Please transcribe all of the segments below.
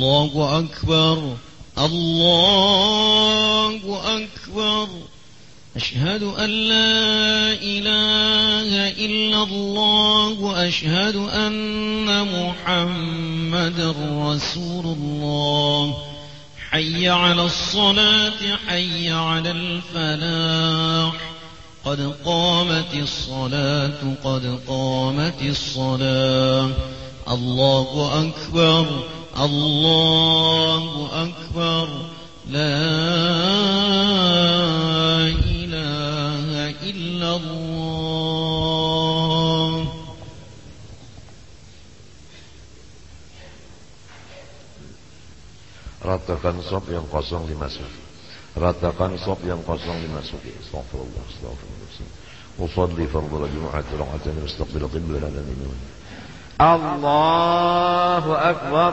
الله أكبر الله أكبر. أشهد أن لا إله إلا الله وأشهد أن محمد رسول الله. حي على الصلاة حي على الفلاح. قد قامت الصلاة قد قامت الصلاة. الله أكبر الله أكبر لا إله إلا الله Ratakan sop yang kosong dimasuki Ratakan sop yang kosong dimasuki Astagfirullah Astagfirullah Usalli fardhu Jumat Ra'atan Mustaqbil qibla lana Allahu Akbar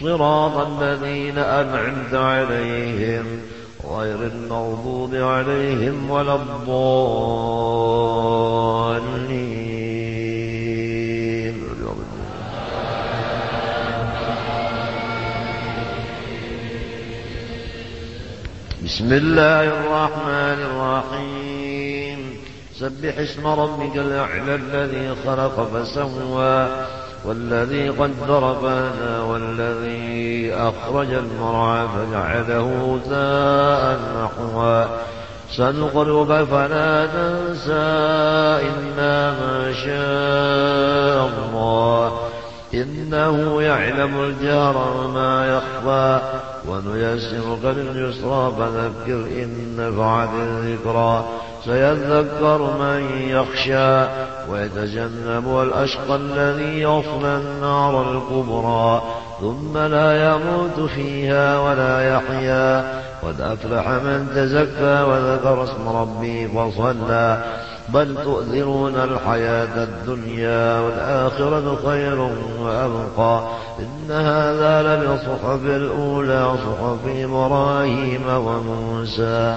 صراط الذين أنعمت عليهم غير المغضوب عليهم ولا الضالين. بسم الله الرحمن الرحيم. سبح اسم ربك الأعلى الذي خلق فسوى والذي قدر فهدى والذي أخرج المرعى فجعله ثاء نحوا سنقربك فلا تنسى إلا ما شاء الله. إنه يعلم الجهر وما يخفى. ونيسرك لليسرى فذكر إن نفعت الذكرى. سيذكر من يخشى ويتجنب الأشقى الذي يصلى النار الكبرى ثم لا يموت فيها ولا يحيا قد أفلح من تزكى وذكر اسم ربه فصلى بل تؤثرون الحياة الدنيا والآخرة خير وأبقى إن هذا لبصحف الأولى صحف إبراهيم وموسى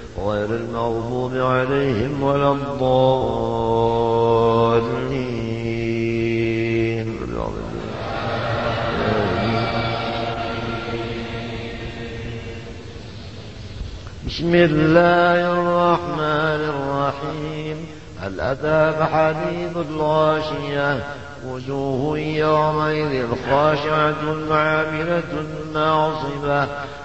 غير المغضوب عليهم ولا الضالين. بسم الله الرحمن الرحيم. هل أتاك حديث الغاشية؟ وجوه يومئذ خاشعة عاملة ناصبة.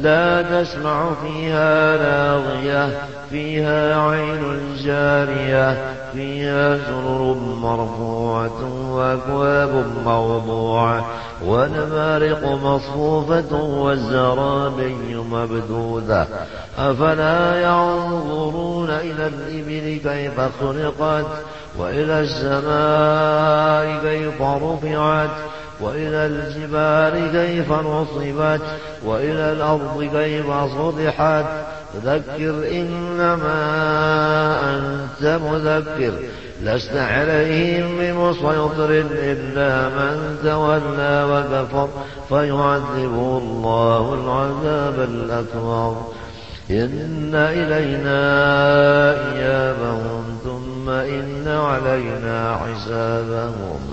لا تسمع فيها لاغية فيها عين جارية فيها سرر مرفوعة وأكواب موضوعة ونمارق مصفوفة والزرابي مبدودة. أفلا ينظرون إلى الإبل كيف خلقت وإلى السماء كيف رفعت وإلى الجبال كيف نصبت وإلى الأرض كيف سطحت فذكر إنما أنت مذكر لست عليهم بمسيطر إلا من تولى وكفر فيعذبه الله العذاب الأكبر إن إلينا إيابهم ثم إن علينا حسابهم.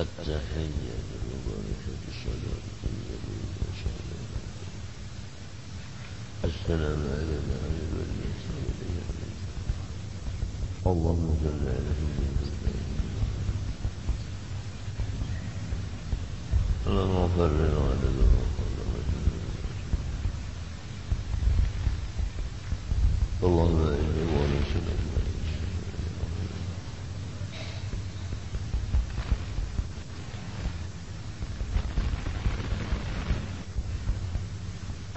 التحية السلام علينا اللهم صل على اللهم اغفر لنا ولنا اللهم إني ونسألك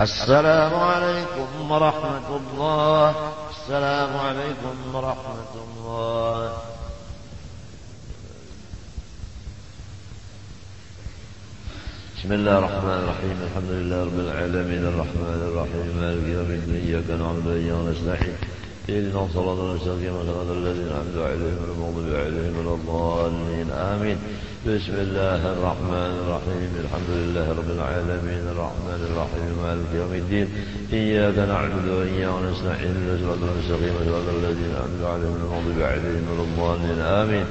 السلام عليكم ورحمة الله. السلام عليكم ورحمة الله. بسم الله الرحمن الرحيم. الحمد لله رب العالمين. الرحمن الرحيم. مالك يوم الدين. إياك نعبد وإياك نستعين. اهدنا الصراط المستقيم. صراط الذين أنعمت عليهم غير المغضوب عليهم ولا الضالين. آمين. بسم الله الرحمن الرحيم. الحمد لله رب العالمين. الرحمن الرحيم. مالك يوم الدين. إياك نعبد وإياك نستعين. صراط المستقيم. صراط الذين أنعمت عليهم غير المغضوب عليهم ولا الضالين. آمين.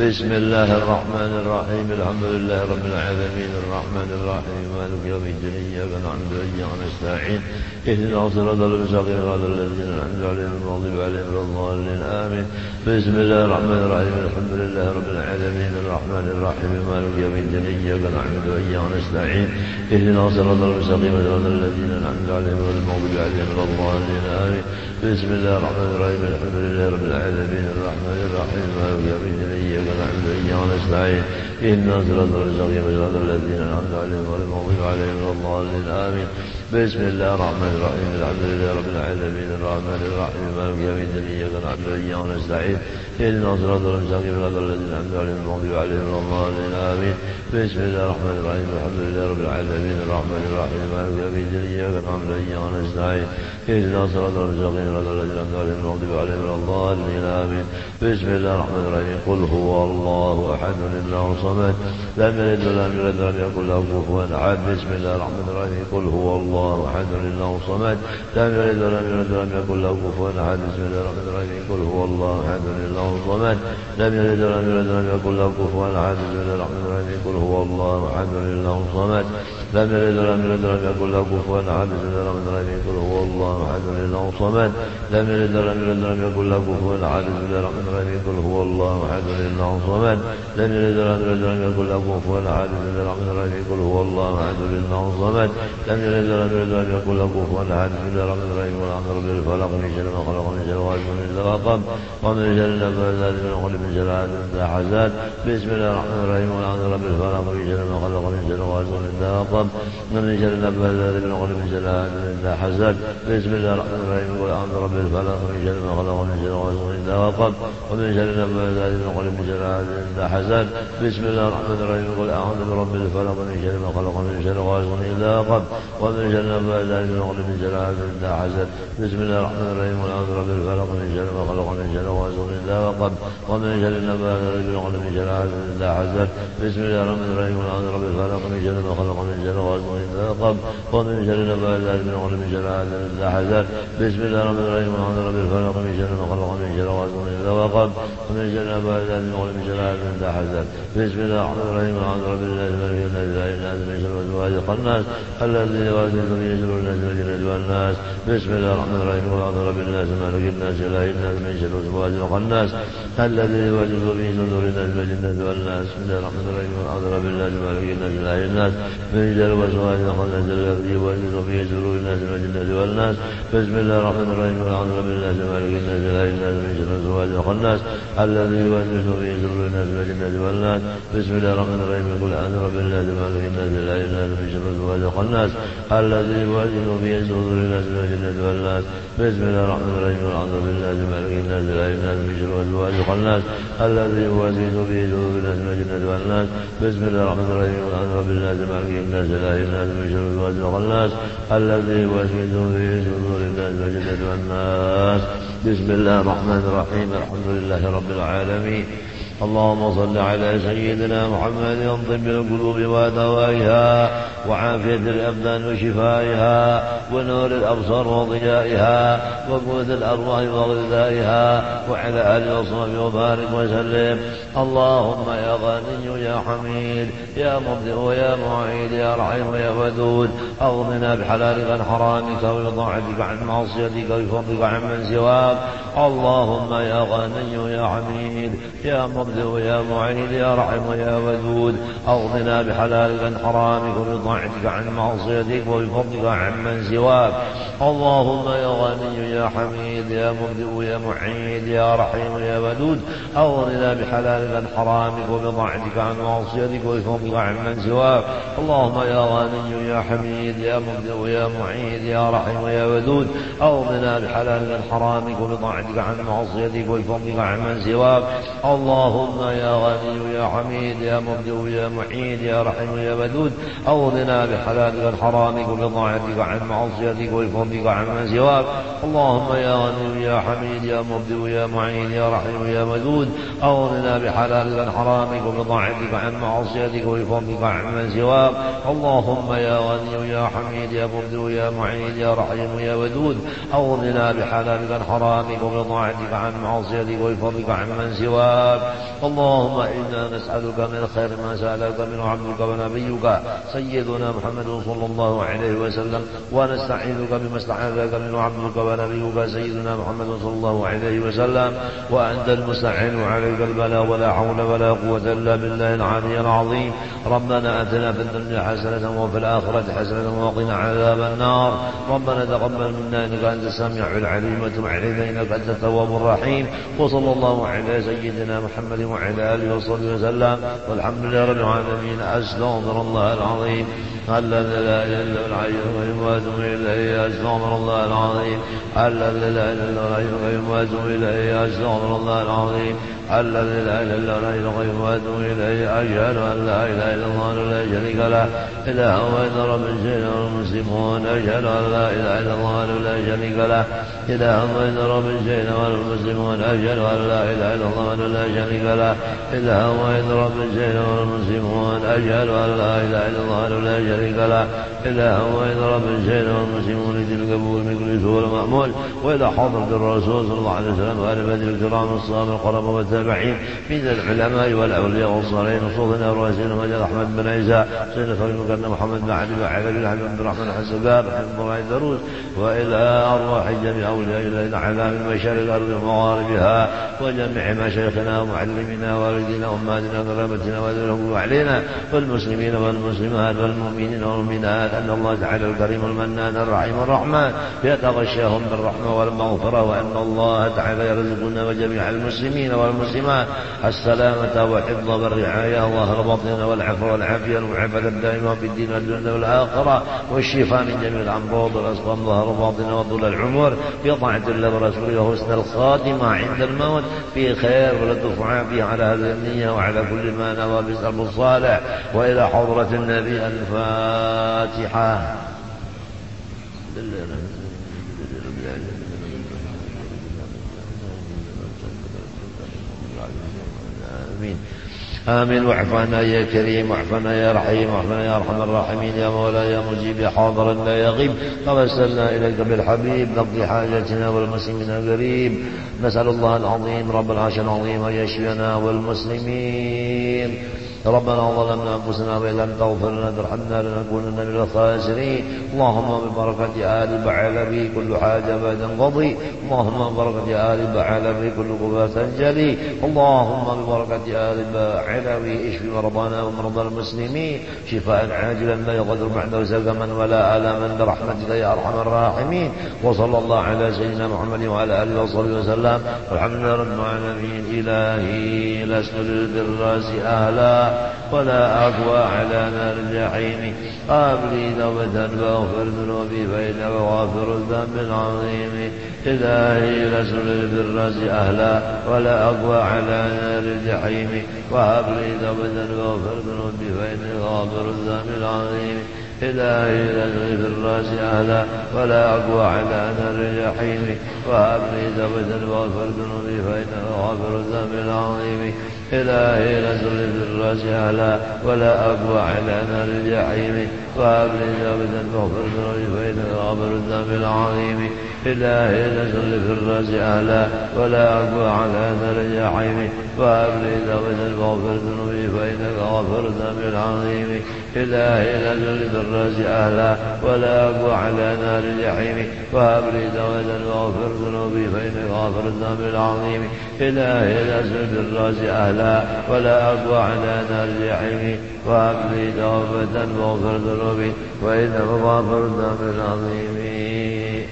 بسم الله الرحمن الرحيم. الحمد لله رب العالمين. الرحمن الرحيم. مالك يوم الدين. إياك نعبد وإياك نستعين. اهدنا صراط المستقيم صراط الذين أنعمت عليهم المغضوب عليهم ولا الضالين. آمين. بسم الله الرحمن الرحيم. الحمد لله رب العالمين. الرحمن الرحيم. مالك يوم الدين. إياك نعبد وإياك نستعين. اهدنا صراط المستقيم. صراط الذين أنعمت عليهم غير المغضوب عليهم ولا الضالين. آمين. بسم الله الرحمن الرحيم. الحمد لله رب العالمين. الرحمن الرحيم. مالك يوم الدين. إياك نعبد وإياك نستعين. اهدنا صراط المستقيم صراط الذين أنعمت عليهم غير المغضوب عليهم ولا الضالين آمين. بسم الله الرحمن الرحيم. الحمد لله رب العالمين. الرحمن الرحيم. مالك يوم الدين. إياك نعبد وإياك نستعين. اهدنا صراط المستقيم صراط الذين أنعمت عليهم المغضوب عليهم ولا الضالين آمين. بسم الله الرحمن الرحيم. الحمد لله رب العالمين. الرحمن الرحيم. مالك يوم الدين. إياك نعبد وإياك نستعين. اهدنا صراط المستقيم صراط الذين أنعمت عليهم المغضوب عليهم ولا الضالين آمين. بسم الله الرحمن الرحيم. قل هو الله أحد. الله الصمد لم يلد ولم يولد ولم يكن له كفوا أحد بسم الله الرحمن الرحيم. قل هو الله أحد الله الصمد. لم يلد ولم يولد ولم يكن له كفوا أحد بسم الله الرحمن الرحيم. قل هو الله أحد الله الصمد. لم يلد ولم يولد ولم يكن له كفوا أحد بسم الله الرحمن الرحيم. قل هو الله أحد الله الصمد. لم يلد ولم يولد ولم يكن له كفوا أحد بسم الله الرحمن الرحيم. قل هو الله أحد الله الصمد. لم يلد ولم يولد ولم يكن له كفوا أحد بسم الله الرحمن الرحيم. قل هو الله أحد الله الصمد. لم يلد ولم يولد ولم يكن له كفوا بسم الله الرحمن الرحيم قل هو الله أحد الله الصمد لم يلد ولم يولد ولم يكن له كفوا بسم الله الرحمن الرحيم والأمر بالفلق من شر ما خلق من شر غاسق إذا وقب ومن شر النفاثات من عقد من شر إذا حسد بسم الله الرحمن الرحيم والأمر بالفلق من شر ما خلق من شر غاسق إذا وقب ومن شر النفاثات من عقد من شر إذا حسد بسم الله الرحمن الرحيم والأمر بالفلق من شر ما خلق من شر غاسق إذا وقب ومن شر النفاثات من عقد من شر حاسد إذا حسد بسم الله الرحمن الرحيم قل أعوذ برب الفلق من شر ما خلق من شر غاسق إذا وقب ومن شر النفاثات من عقد من شر حاسد حسد بسم الله الرحمن الرحيم والأعوذ برب الفلق من شر ما خلق من شر غاسق إذا وقب ومن شر النبات بالعقل من شر حاسد حسد بسم الله الرحمن الرحيم والحمد رب الفلق من شر ما خلق من شر غاسق إذا وقب ومن شر النبات بالعقل من شر حاسد حسد بسم الله الرحمن الرحيم والحمد رب الفلق من شر ما خلق من شر غاسق إذا وقب ومن شر النبات بالعقل من شر حاسد حسد بسم الله الرحمن الرحيم. رب الله الملك الذي لا إله إلا من الخناس الذي الناس بسم الله رب الناس مالك الناس اله الناس من شر الوسواس الخناس الذي يوسوس في صدور الناس والجنة والناس بسم الله الرحمن الرحيم. والحمد رب الناس مالك الناس إله الناس من شر الوسواس الخناس الذي يوسوس في صدور الناس والجنة والناس بسم الله الرحمن الرحيم والحمد رب الناس مالك الناس إله الناس من شر الوسواس الخناس الذي يوسوس في صدور الناس والجنة والناس بسم الله الرحمن الرحيم. قل أعوذ برب الناس مالك الناس إله الناس من شر الوسواس الخناس الذي يوسوس في صدور الناس والجنة والناس. بسم الله الرحمن الرحيم. والحمد لله مالك الناس اله الناس من شر الوسواس الخناس الذي يوسوس في صدور الناس. والجنة والناس. بسم الله الرحمن الرحيم. والحمد رب الناس مالك الناس إله الناس من شر الوسواس الخناس الذي يوسوس في صدور الناس والجنة والناس. بسم الله الرحمن الرحيم. الحمد لله رب العالمين. اللهم صل على سيدنا محمد طب القلوب ودوائها وعافية الأبدان وشفائها ونور الأبصار وضيائها وقوت الأرواح وغذائها وعلى آله وصحبه وبارك وسلم. اللهم يا غني يا حميد يا مبدئ يا معيد يا رحيم يا ودود أغننا بحلالك عن حرامك وبطاعتك عن معصيتك وبفضلك عن من سواك. اللهم يا غني يا حميد يا مبدئ يا معيد يا رحيم يا ودود. أغننا بحلالك عن حرامك وبطاعتك عن معصيتك وبفضلك عن من سواك. اللهم يا غني يا حميد يا مبدئ يا معيد يا رحيم يا ودود. أغننا بحلالك عن حرامك وبطاعتك عن معصيتك وبفضلك عن من سواك. اللهم يا غني يا حميد يا مبدئ يا معيد يا رحيم يا ودود. أغننا بحلالك عن حرامك وبطاعتك عن معصيتك وبفضلك عن من سواك. اللهم يا غني يا حميد يا مبدئ يا معيد يا رحيم يا ودود أغننا بحلالك عن حرامك وبطاعتك عن معصيتك وبفضلك عن من سواك. اللهم يا غني يا حميد يا مبدئ يا معين يا رحيم يا ودود أغننا بحلالك عن وبطاعتك عن معصيتك وبفضلك عن من سواك. اللهم يا غني يا حميد يا مبدئ يا معين يا رحيم يا ودود أغننا بحلالك عن وبطاعتك عن معصيتك وبفضلك عن من سواك. اللهم إنا نسألك من خير ما سألك منه عبدك ونبيك سيدنا محمد صلى الله عليه وسلم ونستعينك بما استعاذك منه عبدك ونبيك سيدنا محمد صلى الله عليه وسلم. وأنت المستعين عليك البلاء ولا حول ولا قوة إلا بالله العلي العظيم. ربنا آتنا في الدنيا حسنة وفي الآخرة حسنة وقنا عذاب النار. ربنا تقبل منا إنك أنت السميع العليم وتب علينا إنك أنت التواب الرحيم. وصلى الله على سيدنا محمد وعلى آله وصحبه وسلم. والحمد لله رب العالمين. أستغفر الله العظيم. الذي لا إله إلا هو الحي القيوم. وأتوب إليه. أستغفر الله العظيم. الذي لا إله إلا هو الحي القيوم. وأتوب إليه. أستغفر الله العظيم. الذي لا إله إلا هو القيوم وأتوب إليه أشهد أن لا إله إلا الله لا شريك له إله وان رب الجن والمسلمون أشهد أن لا إله إلا الله لا شريك له إله وان رب الجن والمسلمون أشهد أن لا إله إلا الله لا شريك له إله وان رب الجن والمسلمون أشهد أن لا إله إلا الله لا شريك له إله وان رب الجن والمسلمون ذي القبول من كل سوء المأمول وإلى حضرة الرسول صلى الله عليه وسلم بدر الكرام الصحابة القرب والتابعين من العلماء والأولياء والصالحين وصوتنا ورؤسائنا وجل أحمد بن عيسى سيدنا مكرم محمد بن علي بن حبيب عبد الرحمن الحسباب رحمه الله الدروس وإلى أرواح جميع أولياء تعالى من مشارق الأرض ومغاربها وجميع مشايخنا ومعلمنا والدينا وأمهاتنا وقرابتنا وذرهم علينا والمسلمين والمسلمات والمؤمنين والمؤمنات أن الله تعالى الكريم المنان الرحيم الرحمن يتغشاهم بالرحمة والمغفرة وأن الله تعالى يرزقنا وجميع المسلمين والمسلمات السلامة والحفظ والرعاية الله الباطن والعفو والعافية والمعافاة الدائمة في الدين والدنيا والآخرة والشفاء من جميع الأمراض والأسقام ظهر باطن وطول العمر بطاعة الله ورسوله وحسن الخاتمة عند الموت في خير ولطف عافية على هذه النية وعلى كل ما نوى بسبب الصالح وإلى حضرة النبي الفاتحة. آمين. آمين. واعف عنا يا كريم واعف عنا يا رحيم واعف عنا يا أرحم الراحمين يا مولاي يا مجيب يا حاضر لا يغيب. توسلنا إليك بالحبيب نقضي حاجتنا والمسلمين قريب نسأل الله العظيم رب العرش العظيم أن يشفينا والمسلمين. ربنا ظلمنا أنفسنا وإن لم تغفر لنا ترحمنا لنكونن من الخاسرين. اللهم ببركة آل بعلبي كل حاجة بعد انقضي اللهم ببركة آل بعلبي كل قبة تنجلي اللهم ببركة آل بعلبي اشف مرضانا ومرضى المسلمين. شفاء عاجلا لا يقدر بعده سقما ولا آلاما برحمتك يا أرحم الراحمين. وصلى الله على سيدنا محمد وعلى آله وصحبه وسلم. والحمد لله رب العالمين. إلهي لست للبراس أهلا. ولا أقوى على نار الجحيم. قابلي توبة فاغفر ذنوبي فإنك غافر الذنب العظيم. إلهي رسول البراس أهلا ولا أقوى على نار الجحيم. وهب لي توبة فاغفر ذنوبي فإنك غافر الذنب العظيم. إلهي لن في الراس أهلا ولا أقوى على نار الجحيم وهب لي توبة وأغفر ذنوبي فإنك غافر الذنب العظيم. إلهي نزل في الراس أهلا ولا أقوى على نار الجحيم وهب لي توبة وأغفر ذنوبي فإنك غافر الذنب العظيم إلهي نزل في الراس أهلا ولا أقوى على نار الجحيم وهب لي توبة واغفر ذنوبي فإنك غافر الذنب العظيم إلهي نزل في الراس أهلا ولا أقوى على نار الجحيم وهب لي توبة واغفر ذنوبي فإنك غافر الذنب العظيم إلهي نزل في الراس أهلا ولا أقوى على نار الجحيم وهب لي توبة ذنوبي فإنك غافر الذنب العظيم. เว